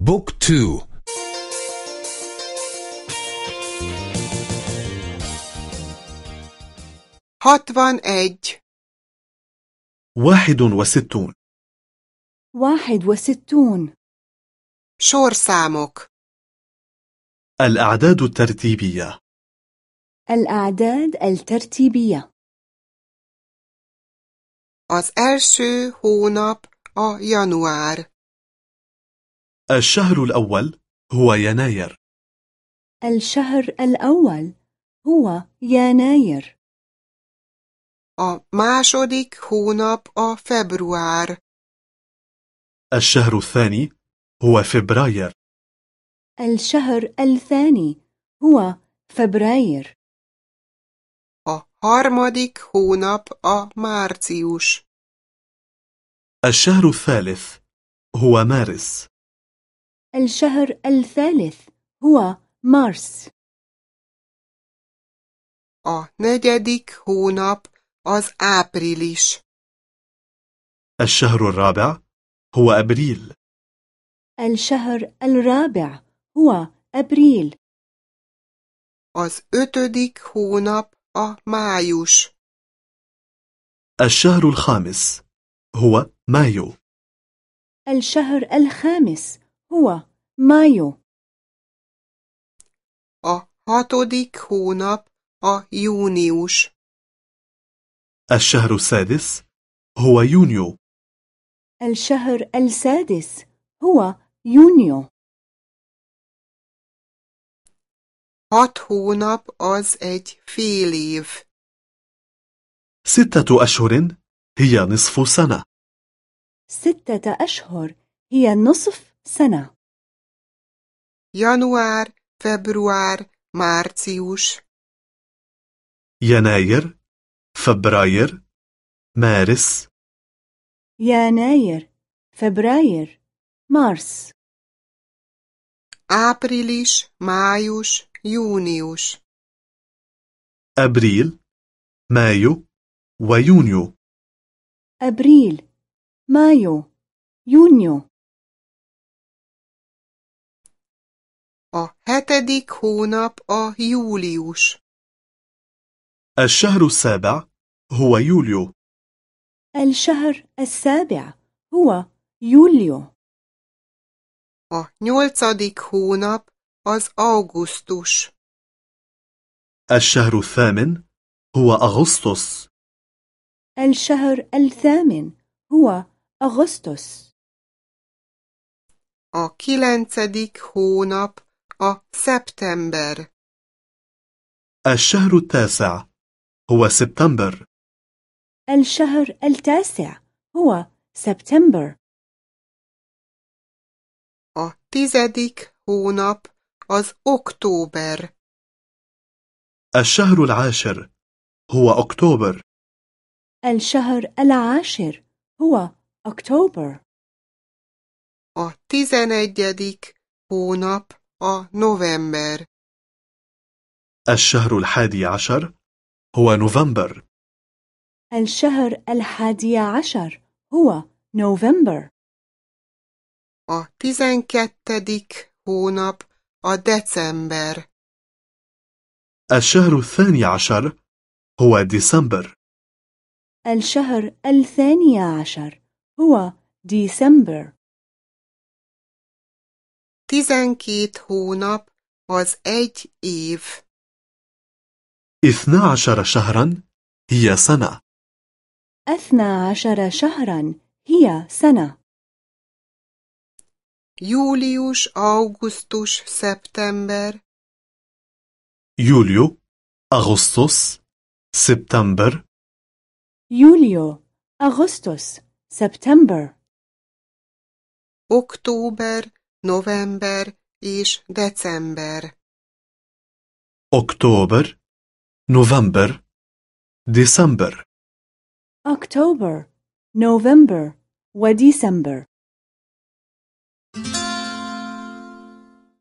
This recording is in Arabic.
book two. hatvanegy واحد وستون. واحد وستون. Sorszámok الأعداد الترتيبية. الأعداد الترتيبية. Az első hónap a január. الشهر الأول هو يناير. الشهر الأول هو يناير. A második hónap a február. الشهر الثاني هو فبراير. الشهر الثاني هو فبراير. A harmadik hónap a március. الشهر الثالث هو مارس. الشهر الثالث هو مارس A negyedik hónap az április. الشهر الرابع هو أبريل الشهر الرابع هو أبريل Az ötödik hónap a május. الشهر الخامس هو مايو الشهر الخامس هو مايو A hatodik hónap a június. الشهر السادس هو يونيو الشهر السادس هو يونيو Hat hónap az egy fél év. ستة أشهر هي نصف سنة ستة أشهر هي نصف سنة. Január, február, március. يناير فبراير مارس يناير فبراير مارس április, május, június. أبريل مايو ويونيو أبريل مايو يونيو hetedik hónap a július. الشهر السابع هو يوليو الشهر السابع هو يوليو A nyolcadik hónap az augusztus. الشهر الثامن هو أغسطس الشهر الثامن هو أغسطس A kilencedik hónap a szeptember. الشهر التاسع هو سبتمبر الشهر التاسع هو سبتمبر A tizedik hónap az október. الشهر العاشر هو أكتوبر الشهر العاشر هو أكتوبر A tizenegyedik hónap a november. الشهر الحادي عشر هو نوفمبر الشهر الحادي عشر هو نوفمبر A tizenkettedik hónap a december. الشهر الثاني عشر هو ديسمبر الشهر الثاني عشر هو ديسمبر Tizenkét hónap az egy év. اثنا عشر شهرا هي سنة أثنى عشر شهرا هي سنة Július, augusztus, szeptember, يوليو أغسطس سبتمبر يوليو أغسطس سبتمبر október, november és december. أكتوبر نوفمبر ديسمبر أكتوبر نوفمبر وديسمبر